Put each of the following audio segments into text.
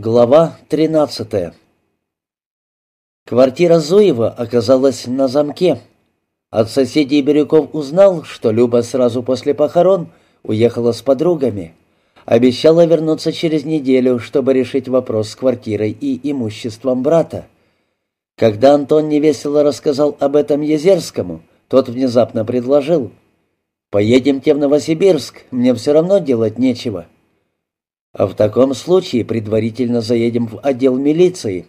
Глава 13 Квартира Зуева оказалась на замке. От соседей Бирюков узнал, что Люба сразу после похорон уехала с подругами. Обещала вернуться через неделю, чтобы решить вопрос с квартирой и имуществом брата. Когда Антон невесело рассказал об этом Езерскому, тот внезапно предложил. «Поедемте в Новосибирск, мне все равно делать нечего». А в таком случае предварительно заедем в отдел милиции.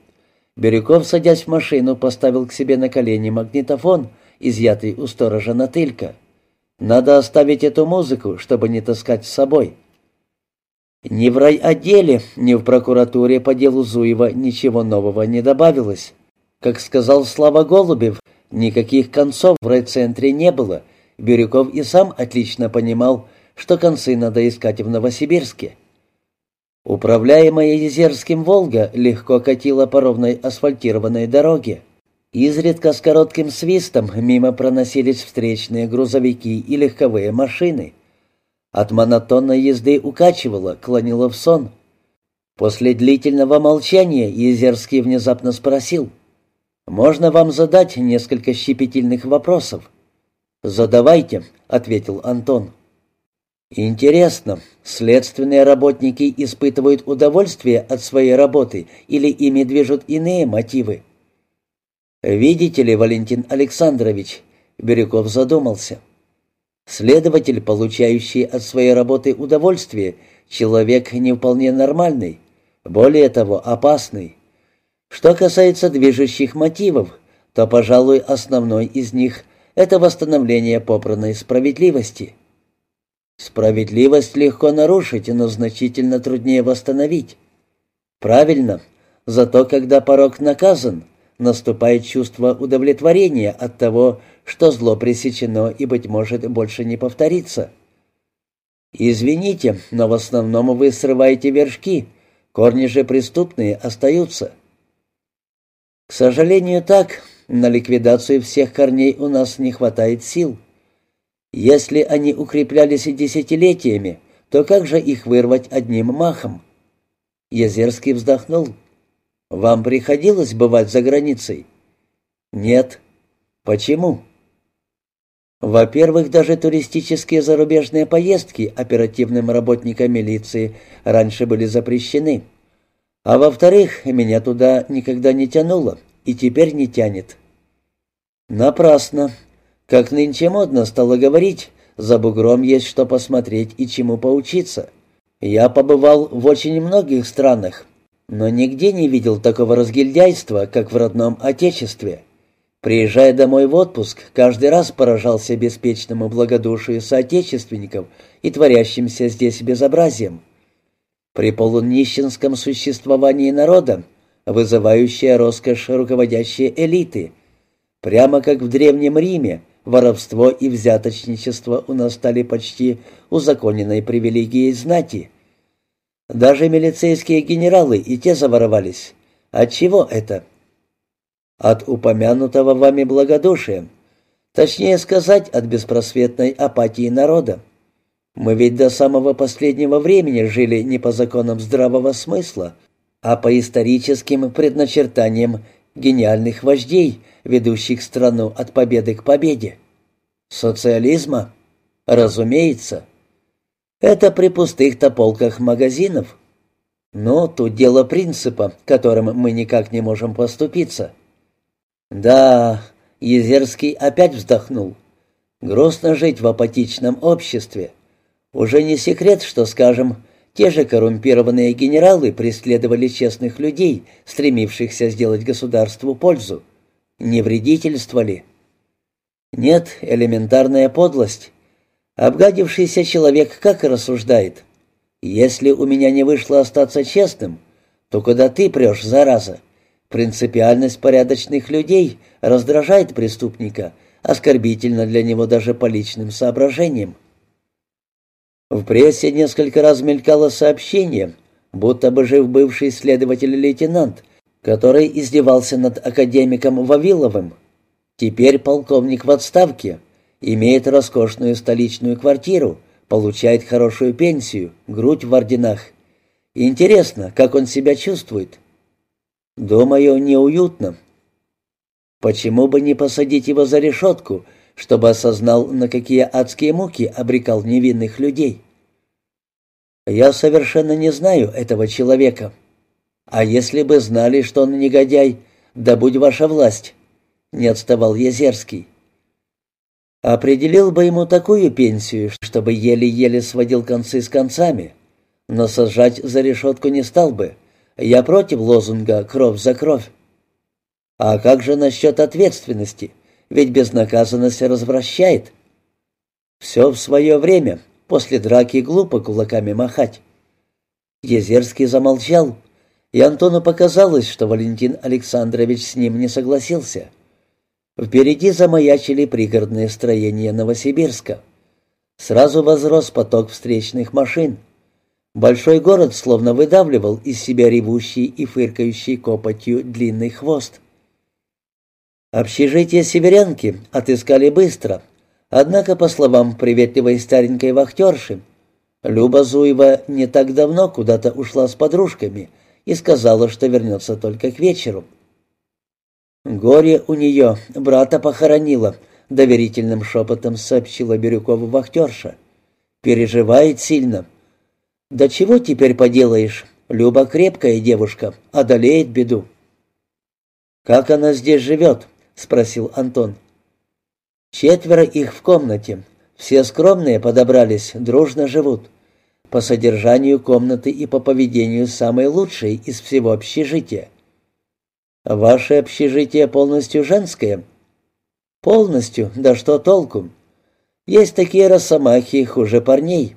Бирюков, садясь в машину, поставил к себе на колени магнитофон, изъятый у сторожа Натылька. Надо оставить эту музыку, чтобы не таскать с собой. Ни в райотделе, ни в прокуратуре по делу Зуева ничего нового не добавилось. Как сказал Слава Голубев, никаких концов в райцентре не было. Бирюков и сам отлично понимал, что концы надо искать в Новосибирске. Управляемая Езерским «Волга» легко катила по ровной асфальтированной дороге. Изредка с коротким свистом мимо проносились встречные грузовики и легковые машины. От монотонной езды укачивало, клонило в сон. После длительного молчания Езерский внезапно спросил, «Можно вам задать несколько щепетильных вопросов?» «Задавайте», — ответил Антон. Интересно, следственные работники испытывают удовольствие от своей работы или ими движут иные мотивы? Видите ли, Валентин Александрович, Бирюков задумался. Следователь, получающий от своей работы удовольствие, человек не вполне нормальный, более того, опасный. Что касается движущих мотивов, то, пожалуй, основной из них — это восстановление попранной справедливости — Справедливость легко нарушить, но значительно труднее восстановить. Правильно. Зато когда порог наказан, наступает чувство удовлетворения от того, что зло пресечено и, быть может, больше не повторится. Извините, но в основном вы срываете вершки, корни же преступные остаются. К сожалению, так, на ликвидацию всех корней у нас не хватает сил. Если они укреплялись десятилетиями, то как же их вырвать одним махом? Езерский вздохнул. «Вам приходилось бывать за границей?» «Нет». «Почему?» Во-первых, даже туристические зарубежные поездки оперативным работникам милиции раньше были запрещены. А во-вторых, меня туда никогда не тянуло и теперь не тянет. Напрасно. Как нынче модно стало говорить, за бугром есть что посмотреть и чему поучиться. Я побывал в очень многих странах, но нигде не видел такого разгильдяйства, как в родном Отечестве. Приезжая домой в отпуск, каждый раз поражался беспечному благодушию соотечественников и творящимся здесь безобразием. При полунищенском существовании народа, вызывающая роскошь руководящей элиты, прямо как в Древнем Риме, Воровство и взяточничество у нас стали почти узаконенной привилегией знати. Даже милицейские генералы и те заворовались. От чего это? От упомянутого вами благодушия. Точнее сказать, от беспросветной апатии народа. Мы ведь до самого последнего времени жили не по законам здравого смысла, а по историческим предначертаниям гениальных вождей, ведущих страну от победы к победе. Социализма? Разумеется. Это при пустых-то полках магазинов. Но тут дело принципа, которым мы никак не можем поступиться. Да, Езерский опять вздохнул. Грустно жить в апатичном обществе. Уже не секрет, что, скажем, те же коррумпированные генералы преследовали честных людей, стремившихся сделать государству пользу. Не вредительствовали. Нет, элементарная подлость. Обгадившийся человек как рассуждает? Если у меня не вышло остаться честным, то куда ты прешь, зараза? Принципиальность порядочных людей раздражает преступника, оскорбительно для него даже по личным соображениям. В прессе несколько раз мелькало сообщение, будто бы жив бывший следователь-лейтенант, который издевался над академиком Вавиловым. Теперь полковник в отставке, имеет роскошную столичную квартиру, получает хорошую пенсию, грудь в орденах. Интересно, как он себя чувствует? Думаю, неуютно. Почему бы не посадить его за решетку, чтобы осознал, на какие адские муки обрекал невинных людей? Я совершенно не знаю этого человека. А если бы знали, что он негодяй, да будь ваша власть, не отставал Езерский. Определил бы ему такую пенсию, чтобы еле-еле сводил концы с концами, но сажать за решетку не стал бы. Я против лозунга «кровь за кровь». А как же насчет ответственности? Ведь безнаказанность развращает. Все в свое время. После драки глупо кулаками махать. Езерский замолчал, и Антону показалось, что Валентин Александрович с ним не согласился. Впереди замаячили пригородные строения Новосибирска. Сразу возрос поток встречных машин. Большой город словно выдавливал из себя ревущий и фыркающий копотью длинный хвост. Общежитие северянки отыскали быстро, однако, по словам приветливой старенькой вахтерши, Люба Зуева не так давно куда-то ушла с подружками и сказала, что вернется только к вечеру. «Горе у нее, брата похоронила», — доверительным шепотом сообщила Бирюкова вахтерша. «Переживает сильно». «Да чего теперь поделаешь? Люба крепкая девушка, одолеет беду». «Как она здесь живет?» — спросил Антон. «Четверо их в комнате. Все скромные подобрались, дружно живут. По содержанию комнаты и по поведению самые лучшие из всего общежития. Ваше общежитие полностью женское?» «Полностью? Да что толку? Есть такие росомахи, хуже парней.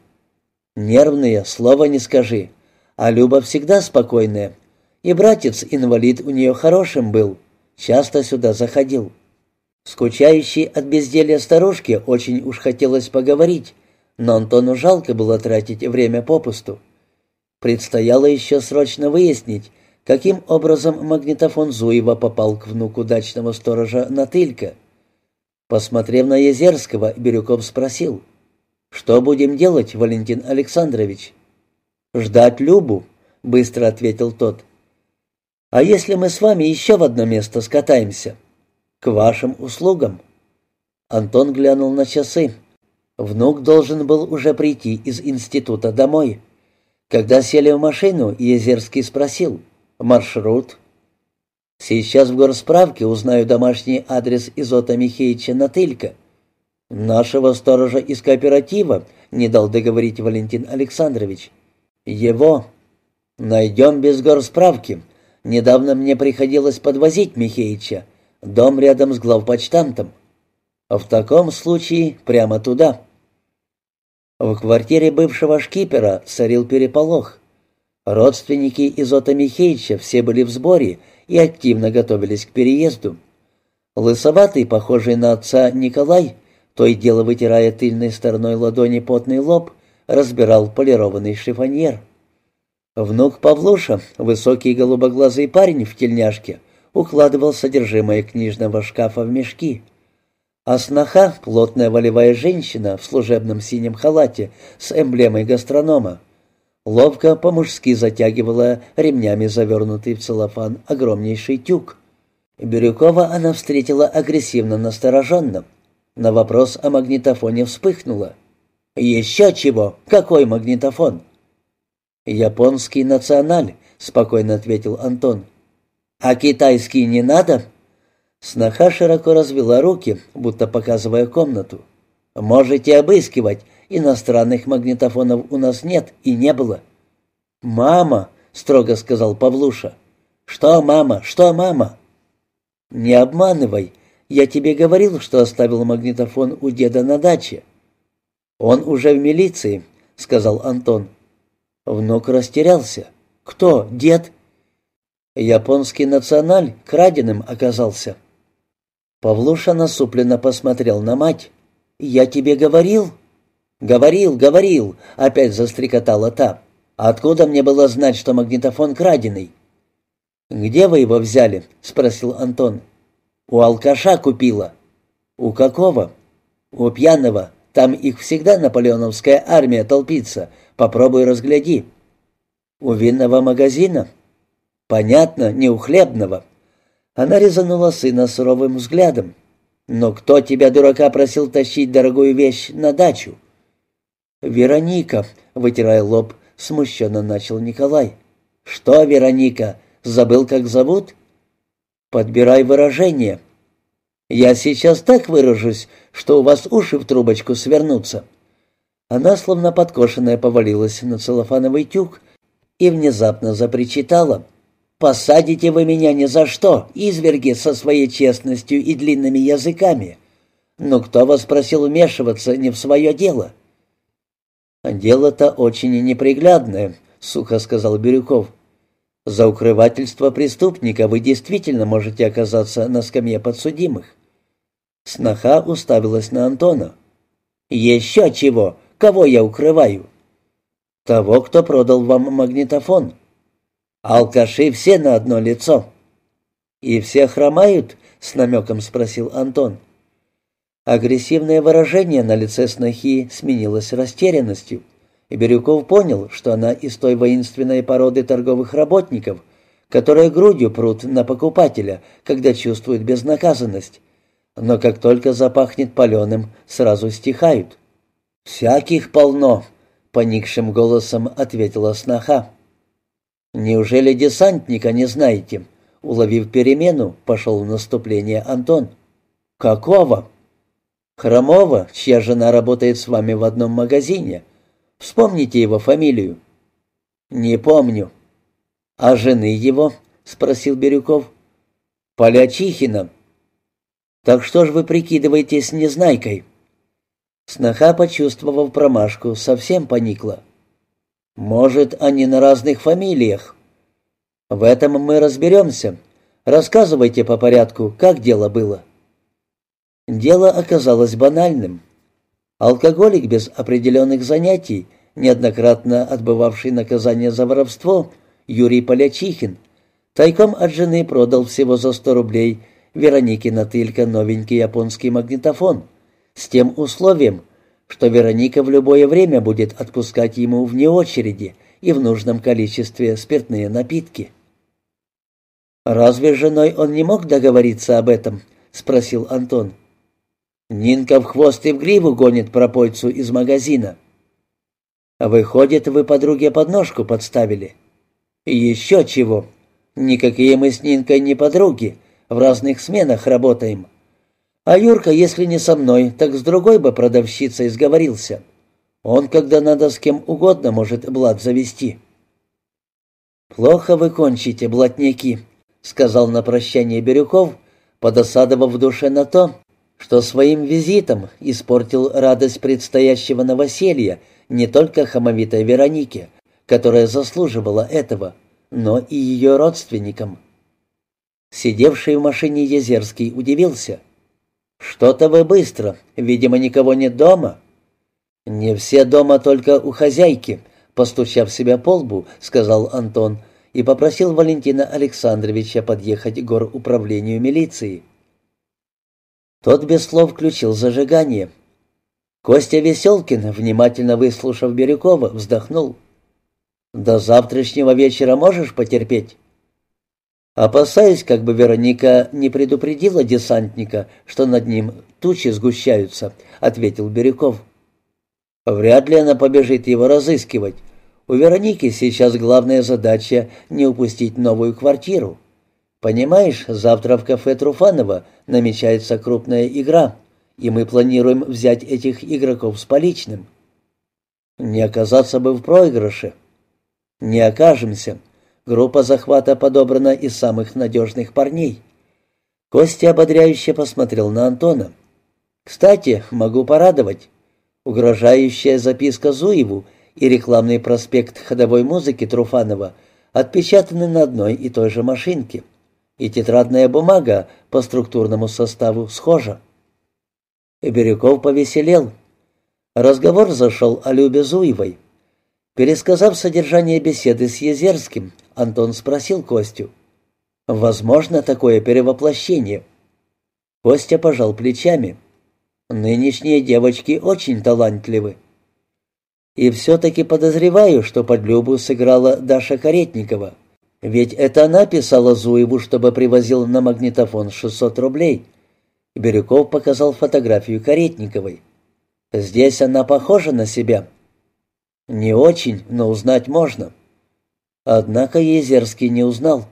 Нервные, слова не скажи. А Люба всегда спокойная. И братец-инвалид у нее хорошим был. Часто сюда заходил. Скучающей от безделья старушке очень уж хотелось поговорить, но Антону жалко было тратить время попусту. Предстояло еще срочно выяснить, каким образом магнитофон Зуева попал к внуку дачного сторожа Натылька. Посмотрев на Езерского, Бирюков спросил, «Что будем делать, Валентин Александрович?» «Ждать Любу», — быстро ответил тот. «А если мы с вами еще в одно место скатаемся?» «К вашим услугам». Антон глянул на часы. Внук должен был уже прийти из института домой. Когда сели в машину, Езерский спросил. «Маршрут?» «Сейчас в горсправке узнаю домашний адрес Изота Михеича Натылька». «Нашего сторожа из кооператива», — не дал договорить Валентин Александрович. «Его». «Найдем без горсправки», Недавно мне приходилось подвозить Михеича. Дом рядом с главпочтамтом. В таком случае прямо туда. В квартире бывшего шкипера царил переполох. Родственники Изота Михеича все были в сборе и активно готовились к переезду. Лысоватый, похожий на отца Николай, то и дело вытирая тыльной стороной ладони потный лоб, разбирал полированный шифоньер. Внук Павлуша, высокий голубоглазый парень в тельняшке, укладывал содержимое книжного шкафа в мешки. А сноха, плотная волевая женщина в служебном синем халате с эмблемой гастронома, ловко по-мужски затягивала ремнями завернутый в целлофан огромнейший тюк. Бирюкова она встретила агрессивно настороженно. На вопрос о магнитофоне вспыхнула. «Еще чего? Какой магнитофон?» «Японский националь», — спокойно ответил Антон. «А китайский не надо?» Сноха широко развела руки, будто показывая комнату. «Можете обыскивать. Иностранных магнитофонов у нас нет и не было». «Мама», — строго сказал Павлуша. «Что, мама? Что, мама?» «Не обманывай. Я тебе говорил, что оставил магнитофон у деда на даче». «Он уже в милиции», — сказал Антон. Внук растерялся. «Кто? Дед?» «Японский националь краденым оказался». Павлуша насупленно посмотрел на мать. «Я тебе говорил?» «Говорил, говорил», — опять застрекотала та. «Откуда мне было знать, что магнитофон краденый?» «Где вы его взяли?» — спросил Антон. «У алкаша купила». «У какого?» «У пьяного. Там их всегда наполеоновская армия толпится. Попробуй разгляди». «У винного магазина?» «Понятно, не у хлебного». Она резанула сына суровым взглядом. «Но кто тебя, дурака, просил тащить дорогую вещь на дачу?» «Вероника», — вытирая лоб, смущенно начал Николай. «Что, Вероника, забыл, как зовут?» «Подбирай выражение». «Я сейчас так выражусь, что у вас уши в трубочку свернутся». Она, словно подкошенная, повалилась на целлофановый тюк и внезапно запричитала. «Посадите вы меня ни за что, изверги со своей честностью и длинными языками. Но кто вас просил вмешиваться не в свое дело?» «Дело-то очень неприглядное», — сухо сказал Бирюков. «За укрывательство преступника вы действительно можете оказаться на скамье подсудимых». Сноха уставилась на Антона. «Еще чего! Кого я укрываю?» «Того, кто продал вам магнитофон». «Алкаши все на одно лицо». «И все хромают?» — с намеком спросил Антон. Агрессивное выражение на лице снохи сменилось растерянностью, и Бирюков понял, что она из той воинственной породы торговых работников, которые грудью прут на покупателя, когда чувствуют безнаказанность, но как только запахнет паленым, сразу стихают. «Всяких полно», — поникшим голосом ответила сноха. «Неужели десантника не знаете?» Уловив перемену, пошел в наступление Антон. «Какого?» «Хромова, чья жена работает с вами в одном магазине. Вспомните его фамилию». «Не помню». «А жены его?» — спросил Бирюков. «Полячихина». «Так что ж вы прикидываетесь незнайкой?» Сноха, почувствовав промашку, совсем поникла. «Может, они на разных фамилиях?» «В этом мы разберемся. Рассказывайте по порядку, как дело было». Дело оказалось банальным. Алкоголик без определенных занятий, неоднократно отбывавший наказание за воровство, Юрий Полячихин, тайком от жены продал всего за сто рублей Веронике Натылько новенький японский магнитофон — с тем условием, что Вероника в любое время будет отпускать ему вне очереди и в нужном количестве спиртные напитки. «Разве с женой он не мог договориться об этом?» — спросил Антон. «Нинка в хвост и в гриву гонит пропойцу из магазина». «Выходит, вы подруге подножку подставили?» «Еще чего. Никакие мы с Нинкой не подруги, в разных сменах работаем. А Юрка, если не со мной, так с другой бы продавщицей сговорился. Он, когда надо с кем угодно, может блат завести. «Плохо вы кончите, блатняки», — сказал на прощание Бирюков, подосадовав в душе на то, что своим визитом испортил радость предстоящего новоселья не только хамовитой Веронике, которая заслуживала этого, но и ее родственникам. Сидевший в машине Езерский удивился — «Что-то вы быстро. Видимо, никого нет дома». «Не все дома, только у хозяйки», — постучав себя по лбу, сказал Антон и попросил Валентина Александровича подъехать к горуправлению милиции. Тот без слов включил зажигание. Костя Веселкин, внимательно выслушав Бирюкова, вздохнул. «До завтрашнего вечера можешь потерпеть?» Опасаясь, как бы Вероника не предупредила десантника, что над ним тучи сгущаются, ответил Бирюков. Вряд ли она побежит его разыскивать. У Вероники сейчас главная задача не упустить новую квартиру. Понимаешь, завтра в кафе Труфанова намечается крупная игра, и мы планируем взять этих игроков с поличным. Не оказаться бы в проигрыше. Не окажемся. Группа захвата подобрана из самых надежных парней. Костя ободряюще посмотрел на Антона. «Кстати, могу порадовать. Угрожающая записка Зуеву и рекламный проспект ходовой музыки Труфанова отпечатаны на одной и той же машинке, и тетрадная бумага по структурному составу схожа». Бирюков повеселел. Разговор зашел о Любе Зуевой. Пересказав содержание беседы с Езерским, Антон спросил Костю. «Возможно такое перевоплощение?» Костя пожал плечами. «Нынешние девочки очень талантливы». И все-таки подозреваю, что под Любу сыграла Даша Каретникова. Ведь это она писала Зуеву, чтобы привозил на магнитофон 600 рублей. Бирюков показал фотографию Каретниковой. Здесь она похожа на себя. Не очень, но узнать можно. Однако Езерский не узнал.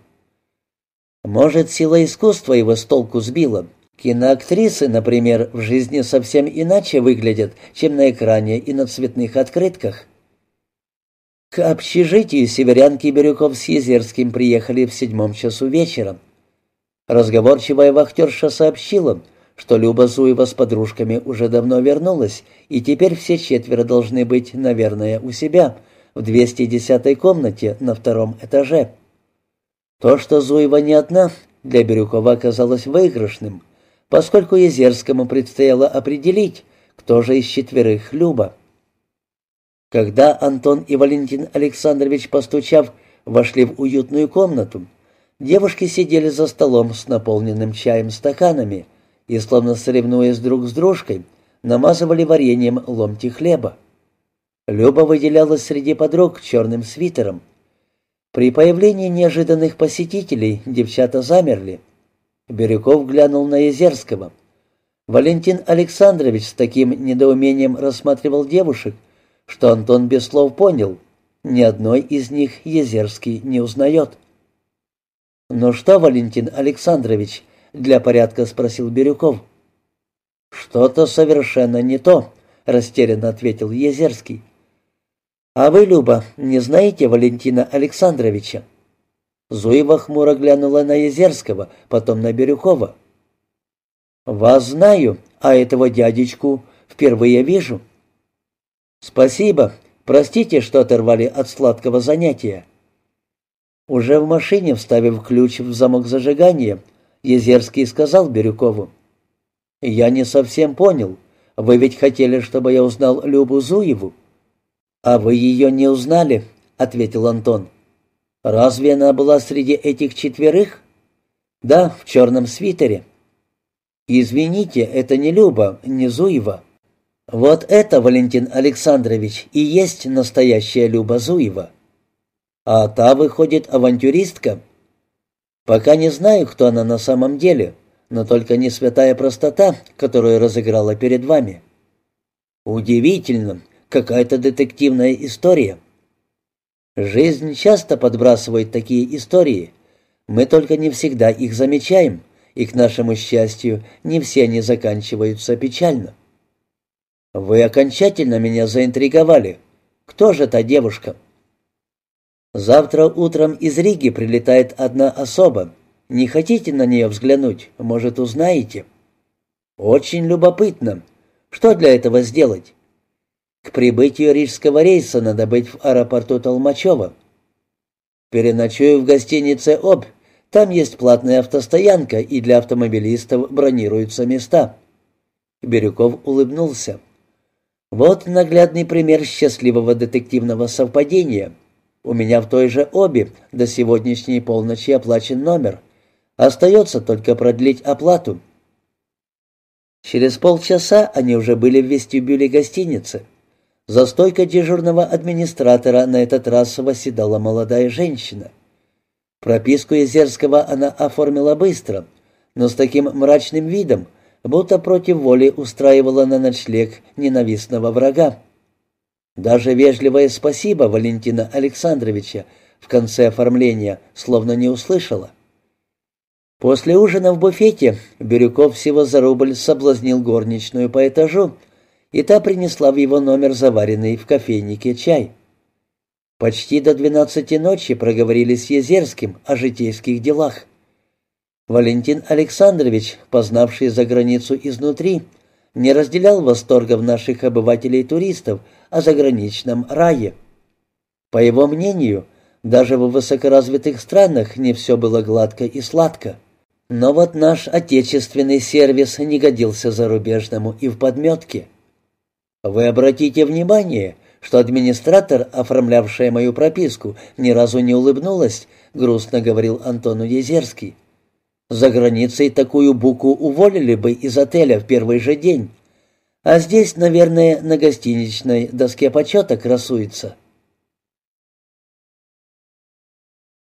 Может, сила искусства его с толку сбила. Киноактрисы, например, в жизни совсем иначе выглядят, чем на экране и на цветных открытках. К общежитию северянки Бирюков с Езерским приехали в седьмом часу вечера. Разговорчивая вахтерша сообщила, что Люба Зуева с подружками уже давно вернулась, и теперь все четверо должны быть, наверное, у себя, в 210-й комнате на втором этаже. То, что Зуева не одна, для Бирюкова оказалось выигрышным, поскольку Езерскому предстояло определить, кто же из четверых Люба. Когда Антон и Валентин Александрович, постучав, вошли в уютную комнату, девушки сидели за столом с наполненным чаем стаканами и, словно соревнуясь друг с дружкой, намазывали вареньем ломти хлеба. Люба выделялась среди подруг черным свитером, при появлении неожиданных посетителей девчата замерли. Бирюков глянул на Езерского. Валентин Александрович с таким недоумением рассматривал девушек, что Антон без слов понял, ни одной из них Езерский не узнает. «Ну что, Валентин Александрович?» — для порядка спросил Бирюков. «Что-то совершенно не то», — растерянно ответил Езерский. «А вы, Люба, не знаете Валентина Александровича?» Зуева хмуро глянула на Езерского, потом на Бирюкова. «Вас знаю, а этого дядечку впервые вижу». «Спасибо. Простите, что оторвали от сладкого занятия». Уже в машине, вставив ключ в замок зажигания, Езерский сказал Бирюкову. «Я не совсем понял. Вы ведь хотели, чтобы я узнал Любу Зуеву?» «А вы ее не узнали?» — ответил Антон. «Разве она была среди этих четверых?» «Да, в черном свитере». «Извините, это не Люба, не Зуева». «Вот это, Валентин Александрович, и есть настоящая Люба Зуева». «А та, выходит, авантюристка?» «Пока не знаю, кто она на самом деле, но только не святая простота, которую разыграла перед вами». «Удивительно, Какая-то детективная история. Жизнь часто подбрасывает такие истории. Мы только не всегда их замечаем, и, к нашему счастью, не все они заканчиваются печально. Вы окончательно меня заинтриговали. Кто же та девушка? Завтра утром из Риги прилетает одна особа. Не хотите на нее взглянуть? Может, узнаете? Очень любопытно. Что для этого сделать? К прибытию рижского рейса надо быть в аэропорту Толмачева. Переночую в гостинице «Обь». Там есть платная автостоянка, и для автомобилистов бронируются места». Бирюков улыбнулся. «Вот наглядный пример счастливого детективного совпадения. У меня в той же «Обе» до сегодняшней полночи оплачен номер. Остается только продлить оплату». Через полчаса они уже были в вестибюле гостиницы. За стойкой дежурного администратора на этот раз восседала молодая женщина. Прописку Езерского она оформила быстро, но с таким мрачным видом, будто против воли устраивала на ночлег ненавистного врага. Даже вежливое спасибо Валентина Александровича в конце оформления словно не услышала. После ужина в буфете Бирюков всего за рубль соблазнил горничную по этажу, и та принесла в его номер заваренный в кофейнике чай. Почти до двенадцати ночи проговорили с Езерским о житейских делах. Валентин Александрович, познавший за границу изнутри, не разделял восторгов наших обывателей-туристов о заграничном рае. По его мнению, даже в высокоразвитых странах не все было гладко и сладко. Но вот наш отечественный сервис не годился зарубежному и в подметке. Вы обратите внимание, что администратор, оформлявшая мою прописку, ни разу не улыбнулась, грустно говорил Антону Езерский. За границей такую буку уволили бы из отеля в первый же день. А здесь, наверное, на гостиничной доске почета красуется.